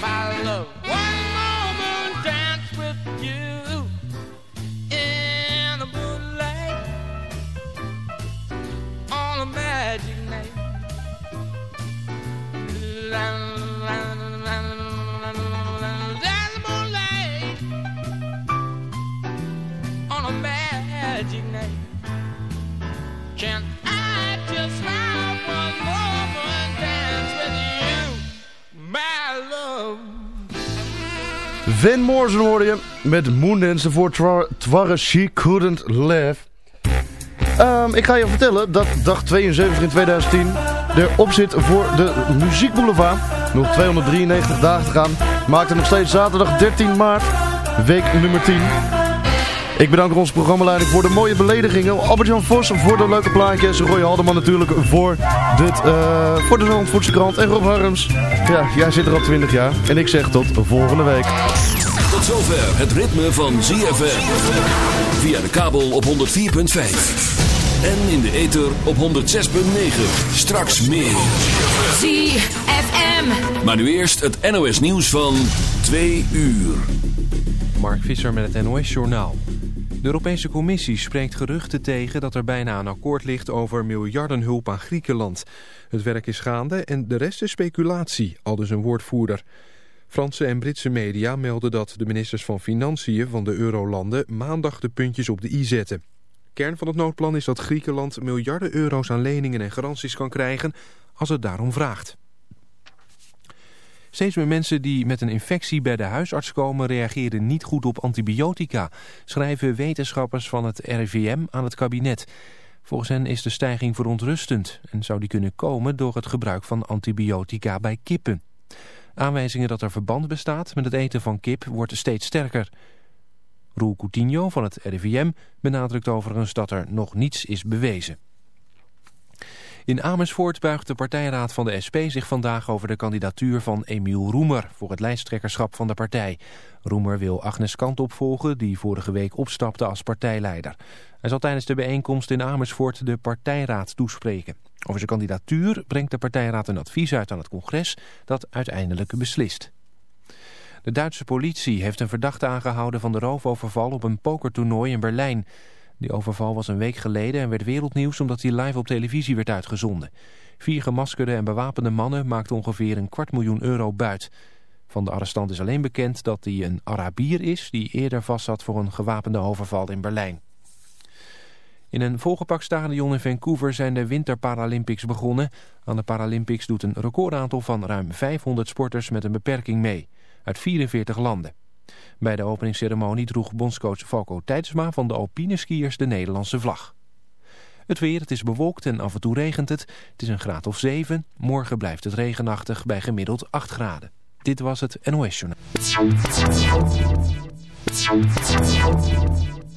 my love? Van Morrison hoorde je met Moondance voor Twar She Couldn't Live. Ehm, ik ga je vertellen dat dag 72 in 2010 erop zit voor de Muziekboulevard. Nog 293 dagen te gaan. Maakt het nog steeds zaterdag 13 maart, week nummer 10. Ik bedank onze programmaleider voor de mooie beledigingen. Albert-Jan Vos voor de leuke plaatjes. Roy Haldeman natuurlijk voor, dit, uh, voor de Zandvoortse krant. En Rob Harms, ja, jij zit er al 20 jaar. En ik zeg tot volgende week. Zover het ritme van ZFM. Via de kabel op 104.5. En in de ether op 106.9. Straks meer. ZFM. Maar nu eerst het NOS nieuws van 2 uur. Mark Visser met het NOS-journaal. De Europese Commissie spreekt geruchten tegen dat er bijna een akkoord ligt over miljardenhulp aan Griekenland. Het werk is gaande en de rest is speculatie, aldus een woordvoerder. Franse en Britse media melden dat de ministers van Financiën van de eurolanden maandag de puntjes op de i zetten. Kern van het noodplan is dat Griekenland miljarden euro's aan leningen en garanties kan krijgen als het daarom vraagt. Steeds meer mensen die met een infectie bij de huisarts komen reageren niet goed op antibiotica, schrijven wetenschappers van het RIVM aan het kabinet. Volgens hen is de stijging verontrustend en zou die kunnen komen door het gebruik van antibiotica bij kippen. Aanwijzingen dat er verband bestaat met het eten van kip wordt steeds sterker. Roel Coutinho van het RIVM benadrukt overigens dat er nog niets is bewezen. In Amersfoort buigt de partijraad van de SP zich vandaag over de kandidatuur van Emiel Roemer voor het lijsttrekkerschap van de partij. Roemer wil Agnes Kant opvolgen, die vorige week opstapte als partijleider. Hij zal tijdens de bijeenkomst in Amersfoort de partijraad toespreken. Over zijn kandidatuur brengt de partijraad een advies uit aan het congres dat uiteindelijk beslist. De Duitse politie heeft een verdachte aangehouden van de roofoverval op een pokertoernooi in Berlijn. Die overval was een week geleden en werd wereldnieuws omdat hij live op televisie werd uitgezonden. Vier gemaskerde en bewapende mannen maakten ongeveer een kwart miljoen euro buit. Van de arrestant is alleen bekend dat hij een Arabier is die eerder vastzat voor een gewapende overval in Berlijn. In een volgepakt stadion in Vancouver zijn de Winter Paralympics begonnen. Aan de Paralympics doet een recordaantal van ruim 500 sporters met een beperking mee. Uit 44 landen. Bij de openingsceremonie droeg bondscoach Falco Tijdsma van de alpine skiers de Nederlandse vlag. Het weer, het is bewolkt en af en toe regent het. Het is een graad of 7. Morgen blijft het regenachtig bij gemiddeld 8 graden. Dit was het NOS Journaal.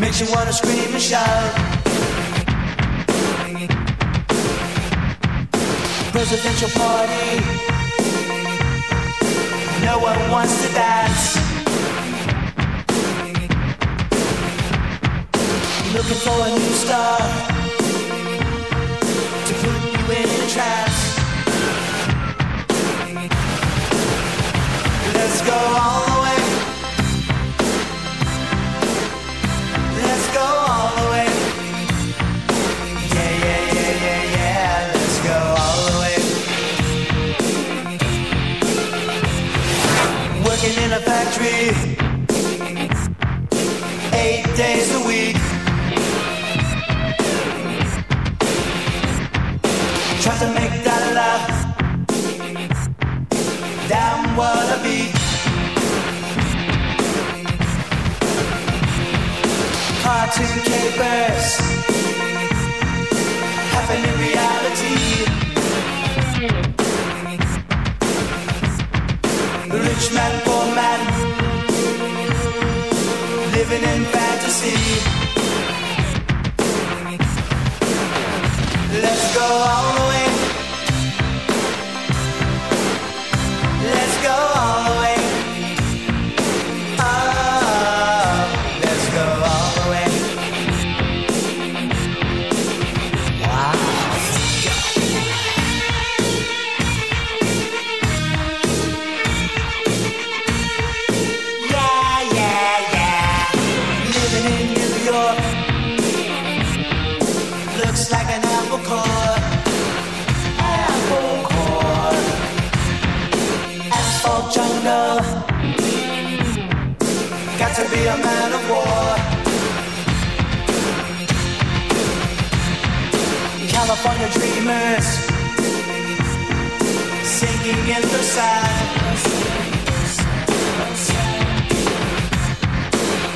Makes you wanna scream and shout. Presidential party. No one wants to dance. Looking for a new star to put you in a trance.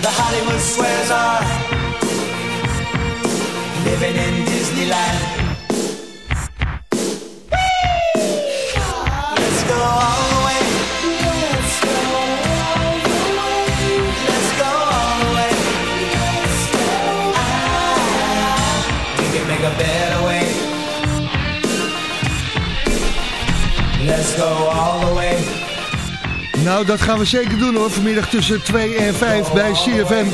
The Hollywood squares are living in Disneyland. Nou, dat gaan we zeker doen hoor. Vanmiddag tussen 2 en 5 bij CFM.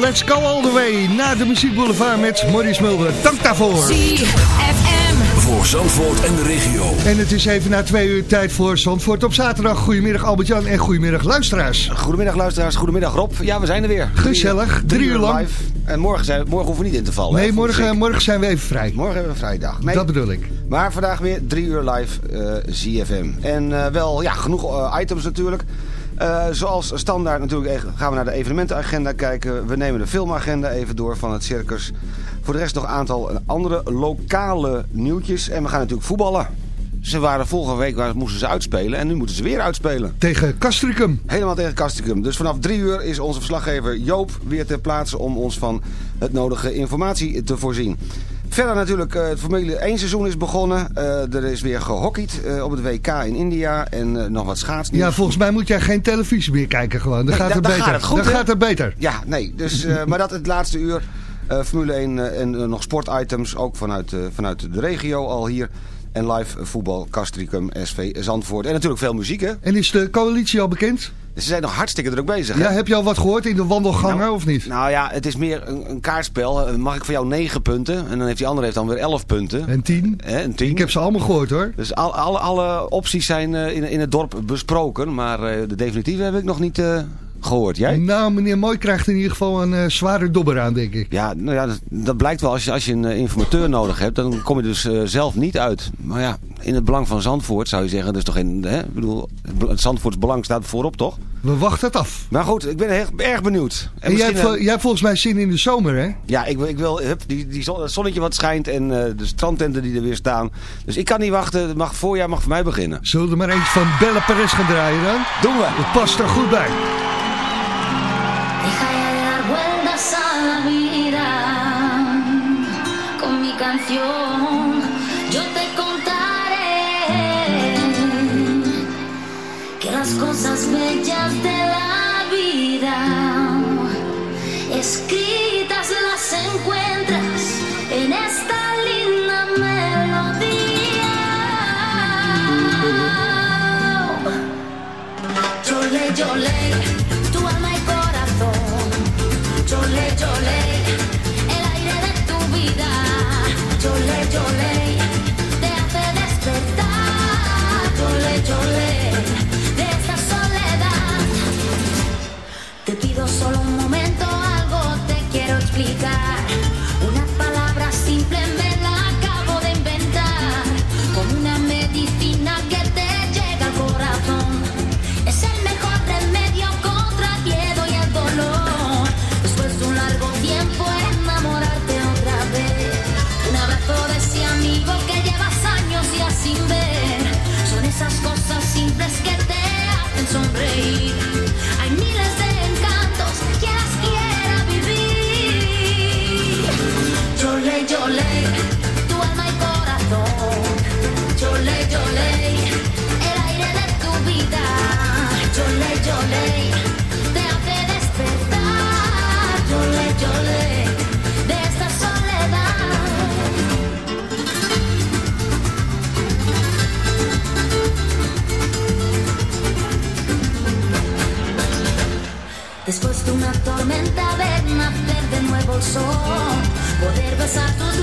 Let's go all the way naar de Muziekboulevard met Maurice Mulder. Dank daarvoor. ZFM. Voor Zandvoort en de regio. En het is even na twee uur tijd voor Zandvoort op zaterdag. Goedemiddag Albert-Jan en goedemiddag luisteraars. Goedemiddag luisteraars, goedemiddag Rob. Ja, we zijn er weer. Gezellig, drie uur lang. live. En morgen, zijn, morgen hoeven we niet in te vallen. Nee, morgen, morgen zijn we even vrij. Morgen hebben we een vrijdag. Nee, Dat bedoel ik. Maar vandaag weer drie uur live eh ZFM. En eh, wel, ja, genoeg eh, items natuurlijk. Zoals standaard natuurlijk gaan we naar de evenementenagenda kijken. We nemen de filmagenda even door van het circus. Voor de rest nog een aantal andere lokale nieuwtjes. En we gaan natuurlijk voetballen. Ze waren vorige week waar moesten ze uitspelen en nu moeten ze weer uitspelen. Tegen Castricum. Helemaal tegen Castricum. Dus vanaf drie uur is onze verslaggever Joop weer ter plaatse om ons van het nodige informatie te voorzien. Verder natuurlijk, eh, het Formule 1 seizoen is begonnen. Eh, er is weer gehockeyd eh, op het WK in India en nog wat schaatsnieuws. Ja, volgens mij moet jij geen televisie meer kijken gewoon. Dan Nee, gaat het beter. gaat het goed, dan gaat het beter. Ja, nee. Dus, maar dat het laatste uur. Formule 1 eh, en nog sportitems, ook vanuit, vanuit de regio al hier. En live voetbal, Castricum, SV Zandvoort. En natuurlijk veel muziek, hè? En is de coalitie al bekend? Ze zijn nog hartstikke druk bezig, hè? Ja, heb je al wat gehoord in de wandelgangen Nou, of niet? Nou ja, het is meer een, een kaartspel. Eh, Mag ik voor jou negen punten? En dan heeft die andere heeft dan weer elf punten. En tien? Hè, een tien. Ik heb ze allemaal gehoord hoor. Dus al, alle, alle opties zijn eh, in, in het dorp besproken. Maar eh, de definitieve heb ik nog niet eh, gehoord. Jij? Nou, meneer Mooi krijgt in ieder geval een eh, zware dobber aan, denk ik. Ja, nou ja, dat, dat blijkt wel. Als je, als je een eh, informateur nodig hebt, dan kom je dus eh, zelf niet uit. Maar ja, in het belang van Zandvoort zou je zeggen, is toch geen... Hè? Ik bedoel, het Zandvoorts belang staat voorop, toch? We wachten het af. Maar goed, ik ben erg, erg benieuwd. En, jij, hebt, jij hebt volgens mij zin in de zomer, hè? Ja, ik wil, ik wil hup, die, die zon, het zonnetje wat schijnt en de strandtenten die er weer staan. Dus ik kan niet wachten. Het mag, voorjaar mag voor mij beginnen. Zullen we er maar eentje van Belle Perez gaan draaien dan? Doen we. Het past er goed bij. poder besar tus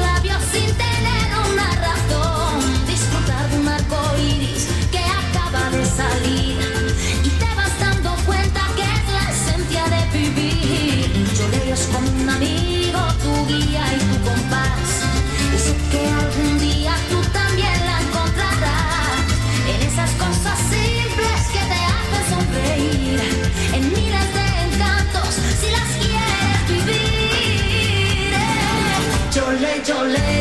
don't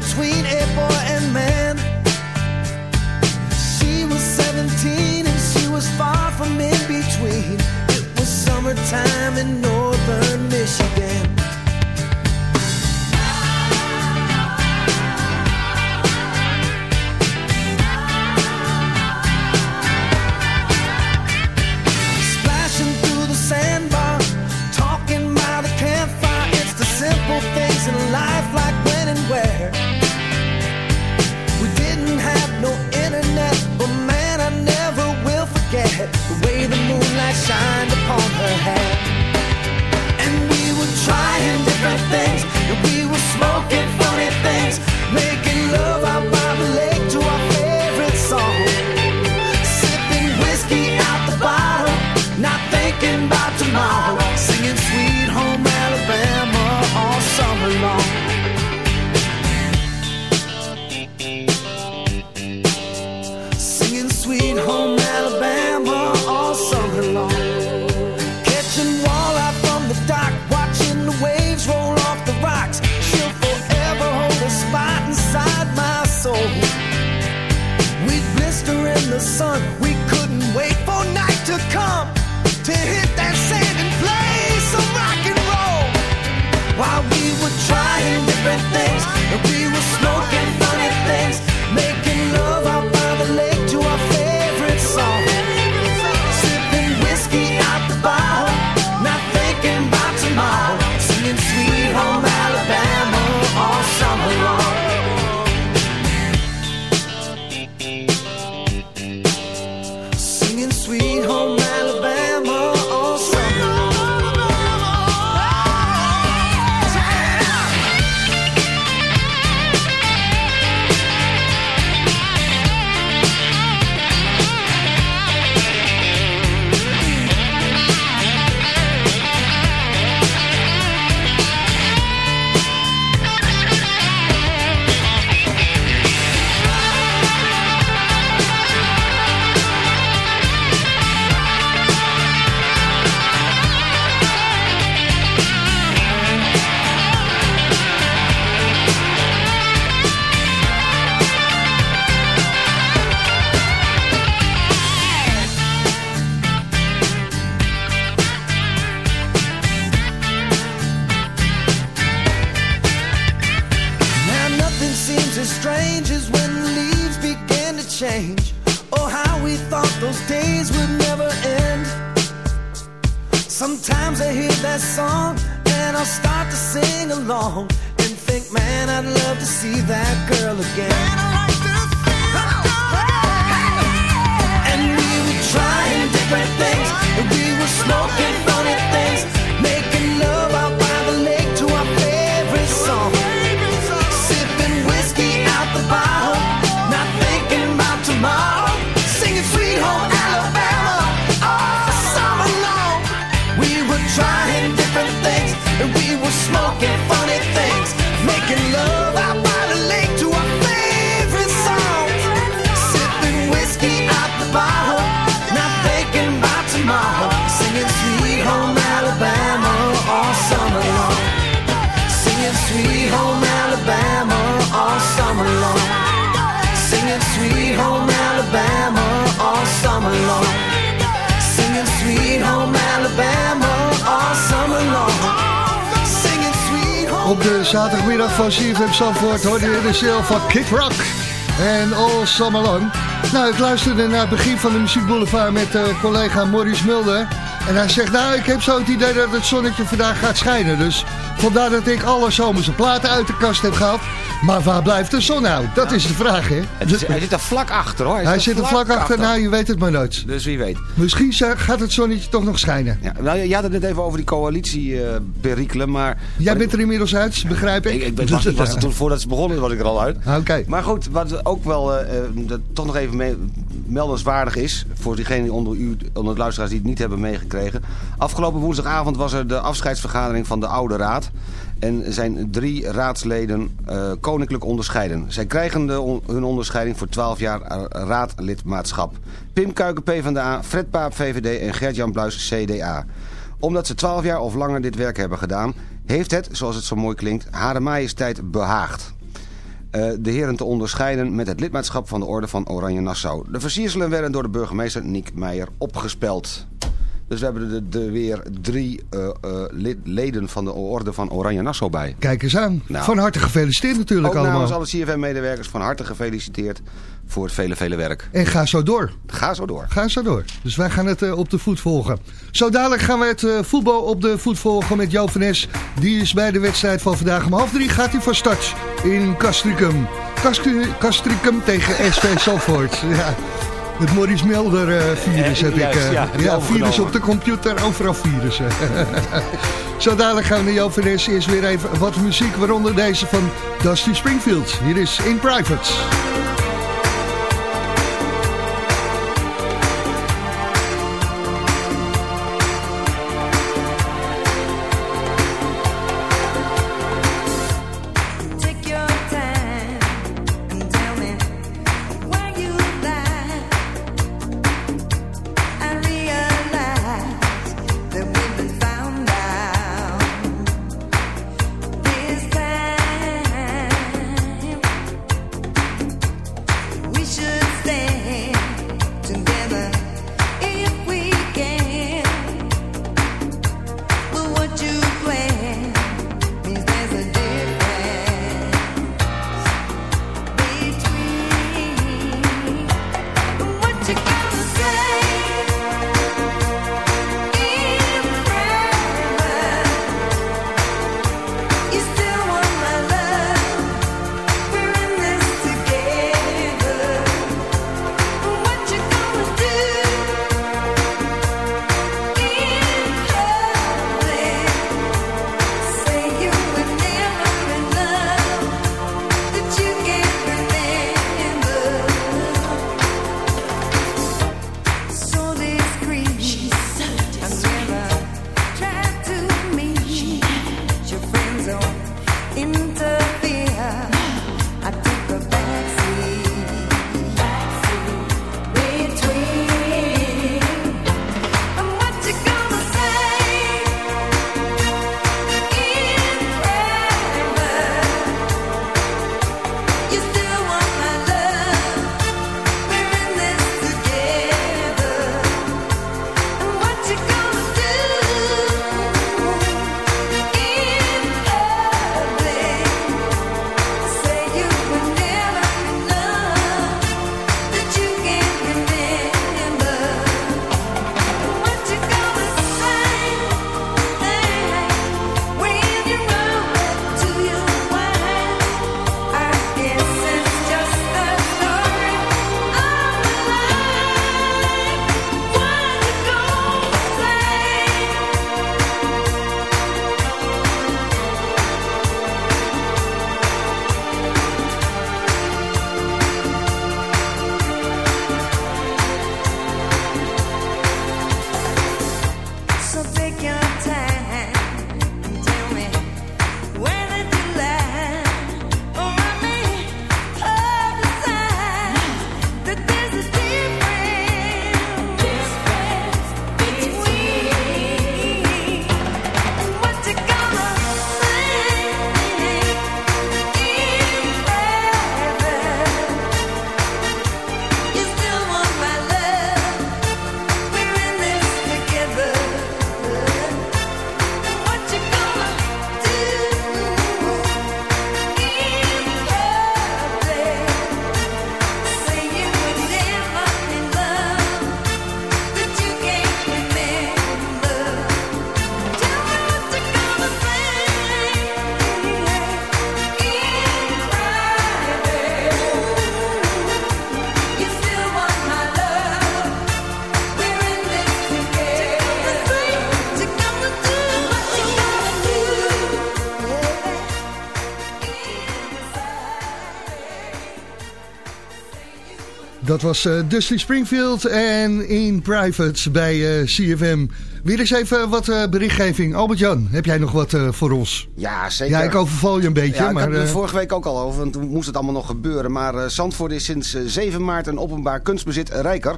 between a boy smoking zaterdagmiddag van CFM Zandvoort hoorde je de sale van Kid Rock. En All Summer Long. Nou, ik luisterde naar het begin van de Muziek Boulevard met eh, collega Maurice Mulder. En hij zegt, nou, ik heb zo het idee dat het zonnetje vandaag gaat schijnen. Dus vandaar dat ik alle zomerse platen uit de kast heb gehaald. Maar waar blijft de zon nou? Dat is de vraag, hè? Het is- hij zit er vlak achter hoor. Hij zit er vlak achter, nou, je weet het maar nooit. Dus wie weet. Misschien za- gaat het zonnetje toch nog schijnen. Ja, nou, je had het net even over die coalitieperikelen, maar... Jij bent er inmiddels uit, begrijp ik? Ik, ik ben, was, was er toen, voordat ze begonnen was ik er al uit. Oké. Maar goed, wat ook wel eh, eh, dat toch nog even mee, meldenswaardig is... voor diegenen onder u, onder de luisteraars die het niet hebben meegekregen... afgelopen woensdagavond was er de afscheidsvergadering van de Oude Raad... en zijn drie raadsleden eh, koninklijk onderscheiden. Zij krijgen de, hun onderscheiding voor 12 jaar eh, raadlidmaatschap. Pim Kuiken PvdA, Fred Paap VVD en Gert-Jan Bluis CDA omdat ze 12 jaar of langer dit werk hebben gedaan... heeft het, zoals het zo mooi klinkt, Hare Majesteit behaagd. eh, de heren te onderscheiden met het lidmaatschap van de Orde van Oranje Nassau. De versierselen werden door de burgemeester Niek Meijer opgespeld. Dus we hebben er de, weer drie lid- leden van de Orde van Oranje Nassau bij. Kijk eens aan. Nou. Van harte gefeliciteerd natuurlijk Ook allemaal. namens alle CFM-medewerkers van harte gefeliciteerd voor het vele, vele werk. En ga zo door. Ga zo door. Ga zo door. Dus wij gaan het eh, op de voet volgen. Zo dadelijk gaan we het voetbal op de voet volgen met Jo van Es. Die is bij de wedstrijd van vandaag om half drie gaat hij van start in Castricum. Castri- Castricum tegen SV Zandvoort. Ja. Het Maurice Melder eh, virus Eh, heb juist, ik. eh, ja, ja, virus op de computer, overal virussen. Zo dadelijk gaan we naar Jo van Es. Eerst weer even wat muziek, waaronder deze van Dusty Springfield. Hier is In Private. dat was uh, Dusty Springfield en In Private bij eh, uh, CFM. Weer eens even wat eh, berichtgeving. Albert-Jan, heb jij nog wat voor ons? Ja, zeker. Ja, ik overval je een beetje. Ja, maar, ik had het vorige week ook al over, want toen moest het allemaal nog gebeuren. Maar Zandvoort is sinds 7 maart een openbaar kunstbezit rijker...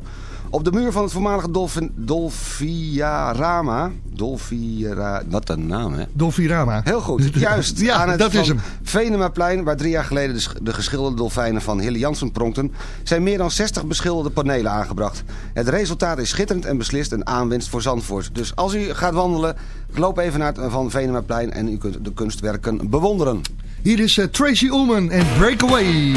Op de muur van het voormalige Dolphin, Dolfiarama... Dolfira... Wat een naam, hè? Dolfirama. Heel goed. Juist. ja, aan het dat is hem. Venemaplein, waar drie jaar geleden de, geschilderde dolfijnen van Hille Jansen pronkten... zijn meer dan 60 beschilderde panelen aangebracht. Het resultaat is schitterend en beslist een aanwinst voor Zandvoort. Dus als u gaat wandelen, loop even naar het Van Venemaplein... en u kunt de kunstwerken bewonderen. Hier is eh, Tracy Ullman en Breakaway.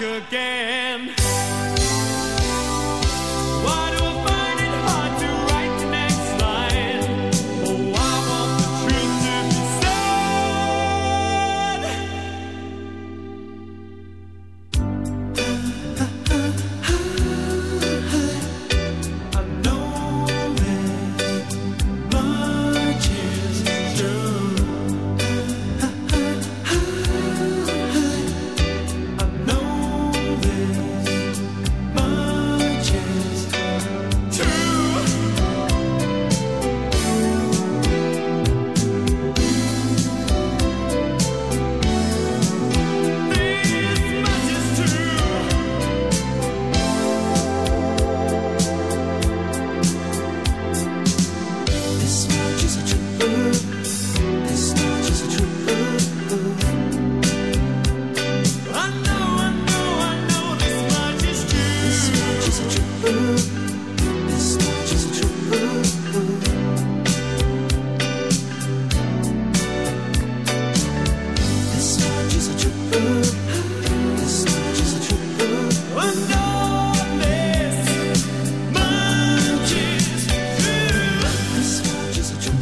Again.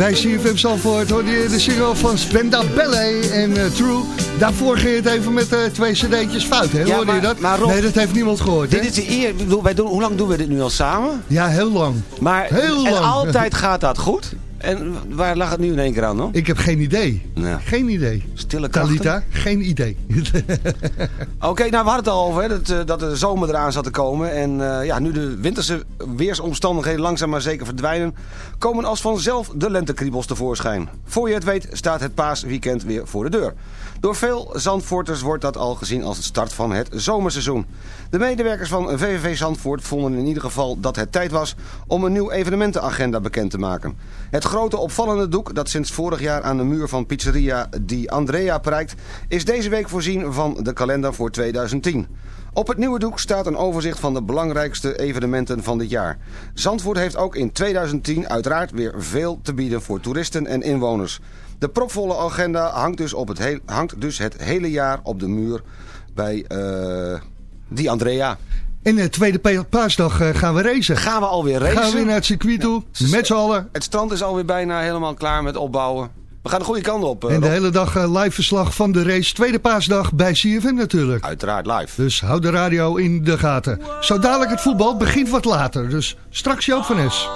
Bij CFM Zandvoort hoorde je de single van Spenda Ballet en eh, True. Daarvoor ging het even met eh, twee cd'tjes fout, hè? Ja, hoorde je dat? maar Rob- nee, dat heeft niemand gehoord, Dit hè? is de eer. ik bedoel, Wij doen, hoe lang doen we dit nu al samen? Ja, heel lang. Maar Heel en lang. altijd gaat dat goed. En waar lag het nu in één keer aan dan? Ik heb geen idee. Nou, Geen idee. stille krachten. Talita, geen idee. Oké, nou we hadden het al over hè, dat, eh, dat de zomer eraan zat te komen. En ja, nu de winterse weersomstandigheden langzaam maar zeker verdwijnen... komen als vanzelf de lentekriebels tevoorschijn. Voor je het weet staat het paasweekend weer voor de deur. Door veel Zandvoorters wordt dat al gezien als het start van het zomerseizoen. De medewerkers van VVV Zandvoort vonden in ieder geval dat het tijd was... om een nieuw evenementenagenda bekend te maken. Het grote opvallende doek dat sinds vorig jaar aan de muur van pizzeria Di Andrea prijkt... is deze week voorzien van de kalender voor 2010. Op het nieuwe doek staat een overzicht van de belangrijkste evenementen van dit jaar. Zandvoort heeft ook in 2010 uiteraard weer veel te bieden voor toeristen en inwoners. De propvolle agenda hangt dus, op het, heel, hangt dus het hele jaar op de muur bij eh Di Andrea. En de tweede pa- paasdag eh, gaan we racen. Gaan we alweer racen? Gaan we weer naar het circuit toe, met z'n allen. Het strand is alweer bijna helemaal klaar met opbouwen. We gaan de goede kant op. eh, En de hele dag eh, live verslag van de race. Tweede paasdag bij CFM natuurlijk. Uiteraard live. Dus houd de radio in de gaten. Zo dadelijk het voetbal begint wat later. Dus straks Joop van Es.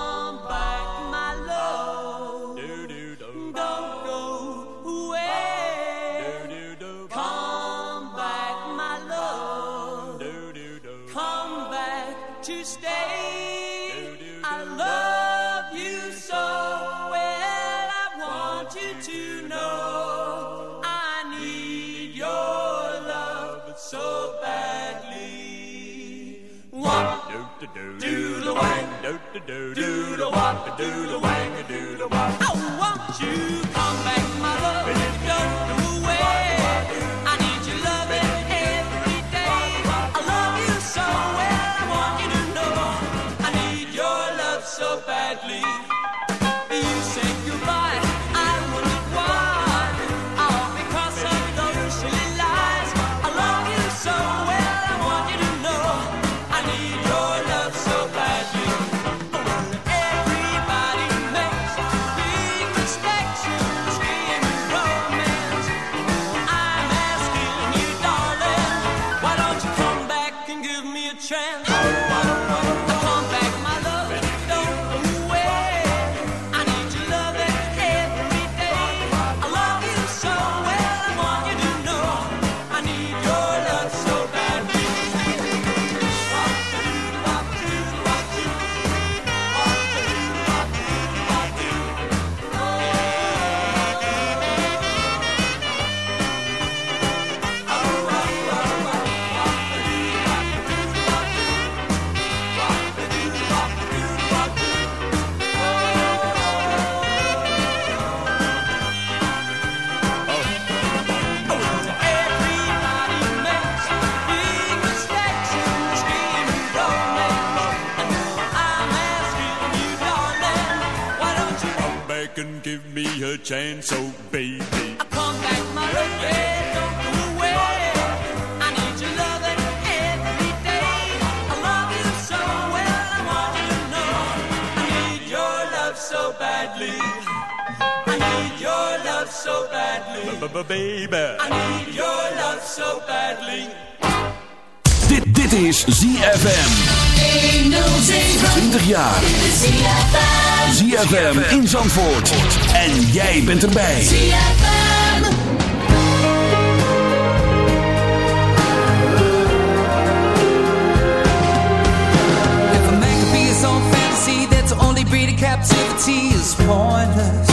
Pointless.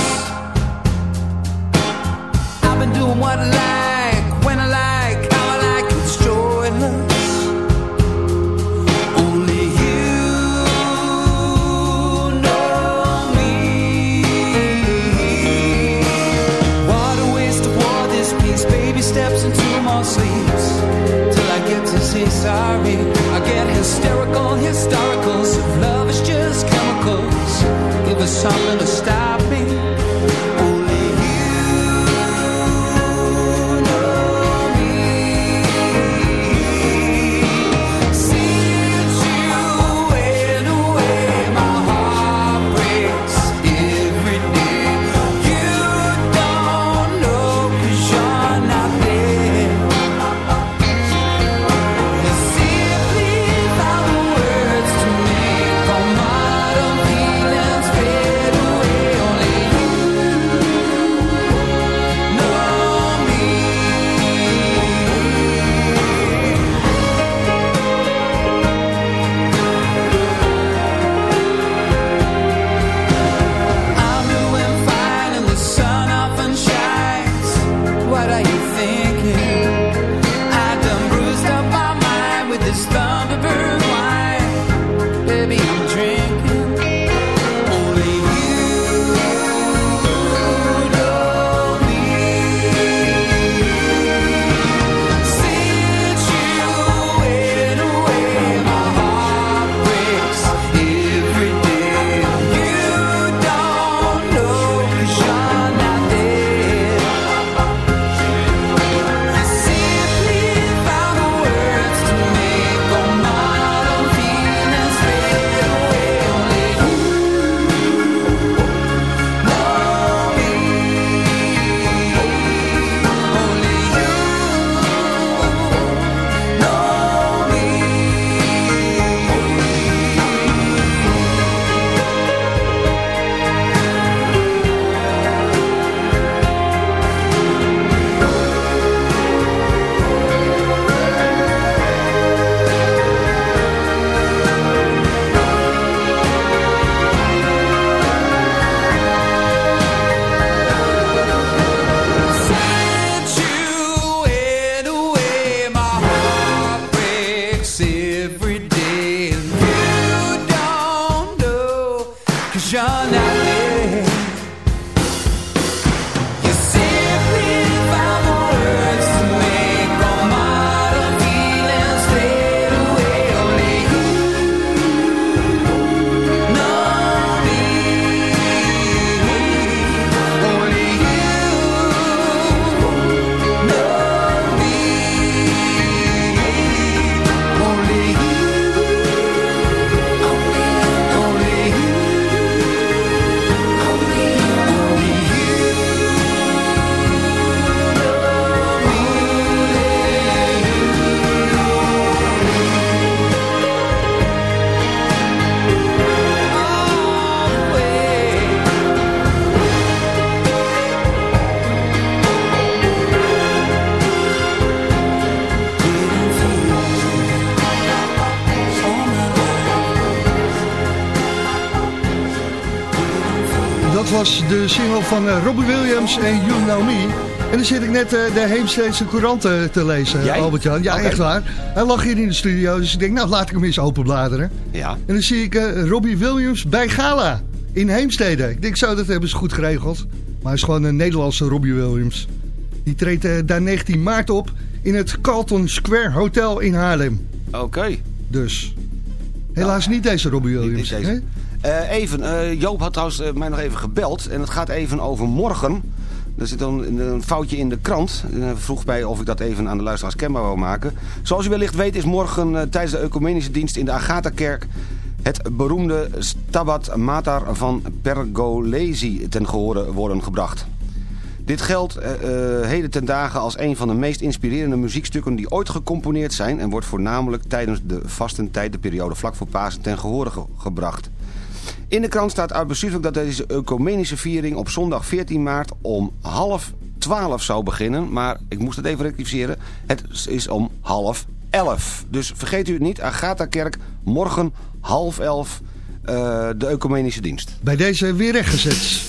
I've been doing what I like, when I like, how I like, it's joyless. Only you know me. What a waste of war this piece. Baby steps into my sleeves till I get to say sorry. I get hysterical, historicals. Love is just chemicals, give us something to was de single van uh, Robbie Williams en You Know Me. En dan zit ik net uh, de Heemsteedse Courant uh, te lezen, Albert-Jan. Ja, okay. echt waar. Hij lag hier in de studio, dus ik denk, nou, laat ik hem eens openbladeren. Ja. En dan zie ik Robbie Williams bij Gala in Heemstede. Ik denk, zo, dat hebben ze goed geregeld. Maar hij is gewoon een Nederlandse Robbie Williams. Die treedt daar 19 maart op in het Carlton Square Hotel in Haarlem. Oké. Okay. Dus, helaas nou, niet deze Robbie Williams. Niet deze. Uh, even, uh, Joop had trouwens uh, mij nog even gebeld. En het gaat even over morgen. Er zit dan een foutje in de krant. En vroeg mij of ik dat even aan de luisteraars kenbaar wou maken. Zoals u wellicht weet is morgen tijdens de ecumenische dienst in de Agatha-kerk... het beroemde Stabat Mater van Pergolesi ten gehore worden gebracht. Dit geldt uh, heden ten dagen als een van de meest inspirerende muziekstukken die ooit gecomponeerd zijn... en wordt voornamelijk tijdens de vastentijd, de periode vlak voor Pasen, ten gehore ge gebracht. In de krant staat uitbestuurlijk dat deze ecumenische viering op zondag 14 maart om half 12 zou beginnen. Maar ik moest het even rectificeren. Het is om half 11. Dus vergeet u het niet, Agatha-kerk, morgen half 11 uh, de ecumenische dienst. Bij deze weer rechtgezet.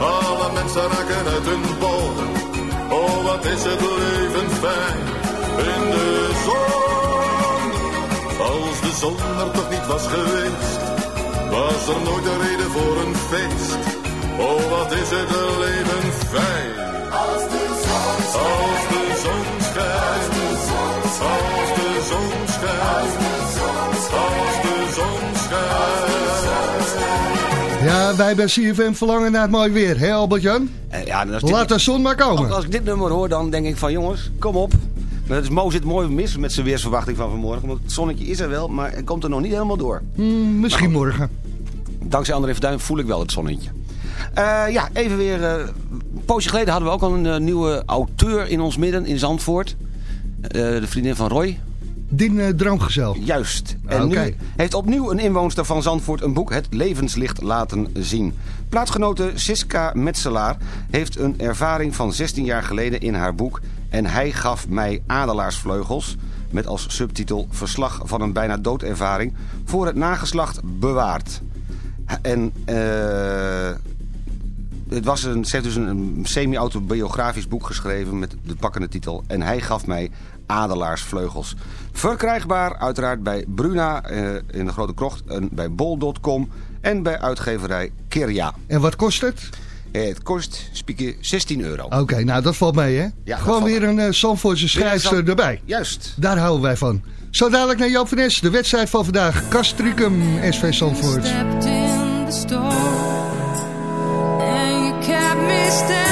Alle mensen raken uit hun bol. Oh, wat is het leven fijn in de zon. Als de zon er toch niet was geweest, was er nooit een reden voor een feest. Oh, wat is het leven fijn. Als de zon schijnt. Als de zon schijnt. Als de zon schijnt. Als de zon Ja, wij bij CFM verlangen naar het mooi weer, hè Albert-Jan? Eh, ja, Laat de zon maar komen. Als ik dit nummer hoor, dan denk ik van jongens, kom op. Maar het is Mo zit mooi mis met zijn weersverwachting van vanmorgen. Want het zonnetje is er wel, maar het komt er nog niet helemaal door. Hmm, misschien morgen. Dankzij André Verduin voel ik wel het zonnetje. Eh, ja, even weer. eh, een poosje geleden hadden we ook al een eh, nieuwe auteur in ons midden in Zandvoort. Eh, de vriendin van Roy. Din uh, Droomgezel. Juist. En Ah, nu heeft opnieuw een inwoonster van Zandvoort een boek Het Levenslicht laten zien. Plaatsgenote Siska Metselaar heeft een ervaring van 16 jaar geleden in haar boek... En hij gaf mij adelaarsvleugels... met als subtitel Verslag van een bijna doodervaring... voor het nageslacht bewaard. En... eh het was een, ze heeft dus een semi-autobiografisch boek geschreven met de pakkende titel En hij gaf mij adelaarsvleugels. Verkrijgbaar uiteraard bij Bruna eh, in de Grote Krocht en bij bol.com en bij uitgeverij Kirja. En wat kost het? Eh, het kost, spieken, 16 euro. Oké, nou dat valt mee hè? Gewoon valt weer een uh, schrijfster erbij. Juist. Daar houden wij van. Zo dadelijk naar Joop van Es, de wedstrijd van vandaag. Castricum, SV Zandvoort. stepped in the store and you kept me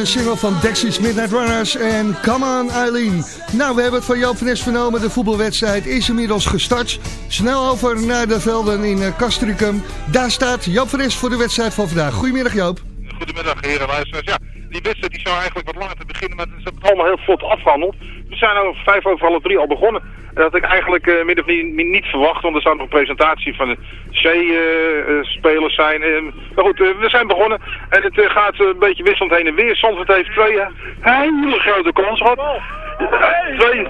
de single van Dexys Midnight Runners en Come on Eileen. Nou, we hebben het van Joop van Nes vernomen. De voetbalwedstrijd is inmiddels gestart. Snel over naar de velden in eh, Castricum. Daar staat Joop van Nes voor de wedstrijd van vandaag. Goedemiddag Joop. Goedemiddag heren luisteraars. Ja, die wedstrijd die zou eigenlijk wat later beginnen, maar ze hebben het allemaal heel vlot afgehandeld. We zijn al vijf over half drie al begonnen. Dat ik eigenlijk eh, min of niet, niet verwacht, want er zou nog een presentatie van de C-spelers zijn. Eh, maar goed, eh, we zijn begonnen en het eh, gaat eh, een beetje wisselend heen en weer. Zandvoort heeft twee eh, hele grote kansen gehad. Eh, twee,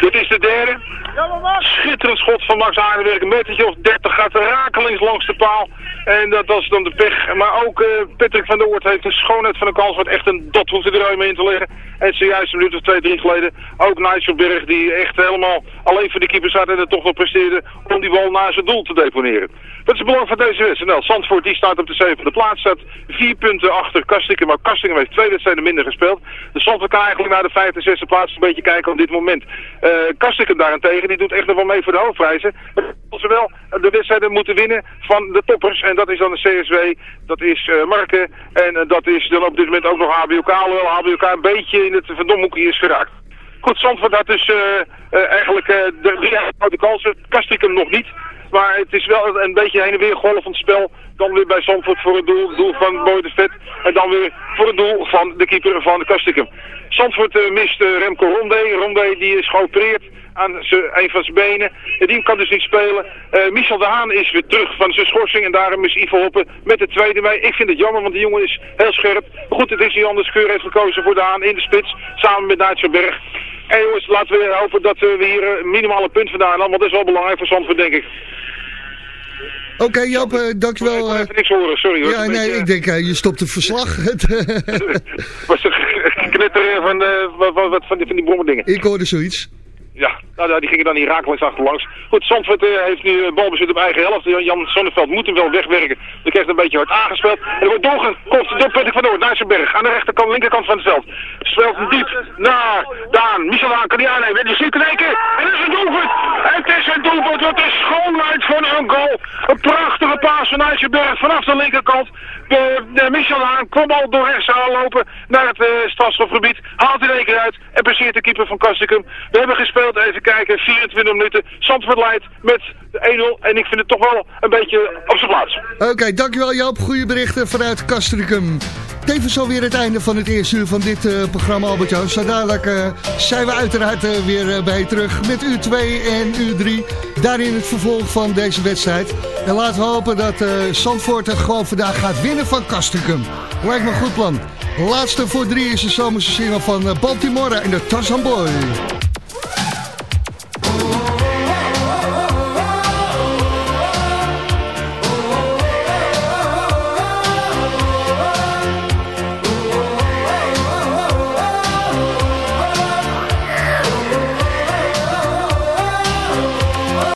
dit is de derde. Schitterend schot van Max Aardenwerk. Een metertje of 30 gaat rakelings langs de paal. En dat was dan de pech. Maar ook eh, Patrick van der Oort heeft een schoonheid van een kans. Wat echt een dot hoeft er in te leggen. En zojuist een minuut of twee, drie geleden ook Nigel Berg. Die echt helemaal alleen voor de keeper zat. En het toch nog presteerde om die bal naar zijn doel te deponeren. Wat is het belang van deze wedstrijd? Nou, Zandvoort die staat op de zevende plaats. Staat vier punten achter Kastikum. Maar Kastikum heeft twee wedstrijden minder gespeeld. Dus Zandvoort kan eigenlijk naar de vijfde, zesde plaats een beetje kijken op dit moment. Eh Kastikum daarentegen, die doet echt nog wel mee voor de hoofdprijzen. Als ze wel de wedstrijden moeten winnen van de toppers. En dat is dan de CSW, dat is eh Marken. En eh, dat is dan op dit moment ook nog HBOK. Alhoewel HBOK een beetje in het verdomhoekje is geraakt. Goed, Zandvoort had dus eh, eh, eigenlijk eh, de drie grote kansen. Kastikum nog niet. Maar het is wel een beetje heen en weer golvend spel. Dan weer bij Zandvoort voor het doel, doel van Boy de Vet. En dan weer voor het doel van de keeper van Kastikum. Zandvoort eh, mist eh, Remco Ronde. Ronde die is geopereerd aan een van zijn benen. En die kan dus niet spelen. Eh, Michel de Haan is weer terug van zijn schorsing. En daarom is Ivo Hoppen met de tweede mee. Ik vind het jammer, want die jongen is heel scherp. Goed, het is die anders Keur heeft gekozen voor de Haan in de spits. Samen met Nijtselberg. En jongens, laten we hopen dat we hier een punt vandaan halen. Want dat is wel belangrijk voor Zandvoort, denk ik. Oké Joop, eh, dankjewel. Ik eh. kon even niks horen, sorry hoor. ja, nee, beetje, ik denk eh, je stopt het verslag. was de knetteren van, eh, wat, van, die, van die bommerdingen. ik hoorde zoiets. Ja, nou, nou, die gingen dan hier rakelings achterlangs. Goed, Zandvoort eh, heeft nu eh, balbezit op eigen helft. Jan- Sonneveld moet hem wel wegwerken. Die krijgt een beetje hard aangespeeld. En er wordt doorgekopt door Patrick van Noord naar. Aan de rechterkant, linkerkant van het veld. Speelt hem diep naar Daan. Michel Daan kan die aannemen. En die één keer. En dat is een doelpunt. Het is een doelpunt. Wat een schoonheid van een goal. Een prachtige paas van Nijsselberg vanaf de linkerkant. De, de Michel Daan kwam al door rechts aanlopen naar het eh strafschopgebied. Haalt in één uit en passeert de keeper van Kastikum. We hebben gespeeld, even kijken, 24 minuten. Zandvoort leidt met 1-0. En ik vind het toch wel een beetje op zijn plaats. Oké, dankjewel Joop. Goede berichten vanuit Castricum. Tevens alweer het einde van het eerste uur van dit eh, programma, Albert Jan. Zo eh, zijn we uiteraard eh, weer bij je terug met uur 2 en uur 3. Daarin het vervolg van deze wedstrijd. En laten we hopen dat Zandvoort het gewoon vandaag gaat winnen van Castricum. Lijkt me een goed plan. Laatste voor drie is de zomerse van Baltimore en de Tarzan Boy.